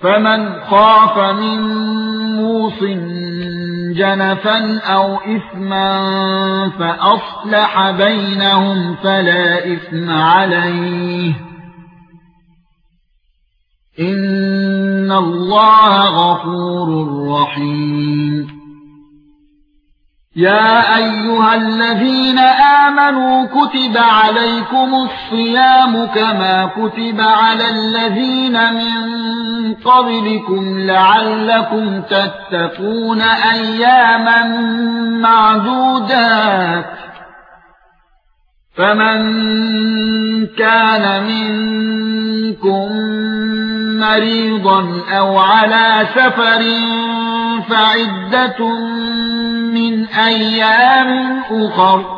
فمن خاف من موص جنفا أو إثما فأصلح بينهم فلا إثم عليه. إن الله غفور رحيم. يا أيها الذين آمنوا كتب عليكم الصيام كما كتب على الذين من قبلكم لعلكم تتقون أياما معدودات فمن كان منكم مريضا أو على سفر فعدة من أيام أخر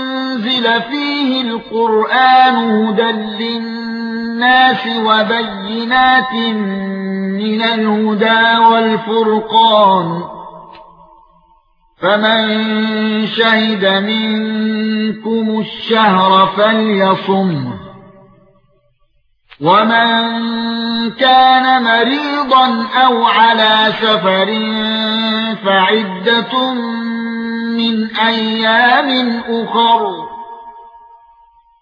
أنزل فيه القرآن هدى للناس وبينات من الهدى والفرقان فمن شهد منكم الشهر فليصمه ومن كان مريضا أو على سفر فعدة من أيام أخر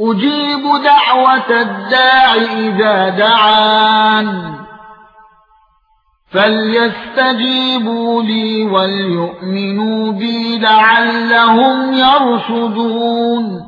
أجيب دعوة الداع إذا دعان. فليستجيبوا لي وليؤمنوا بي لعلهم يرشدون.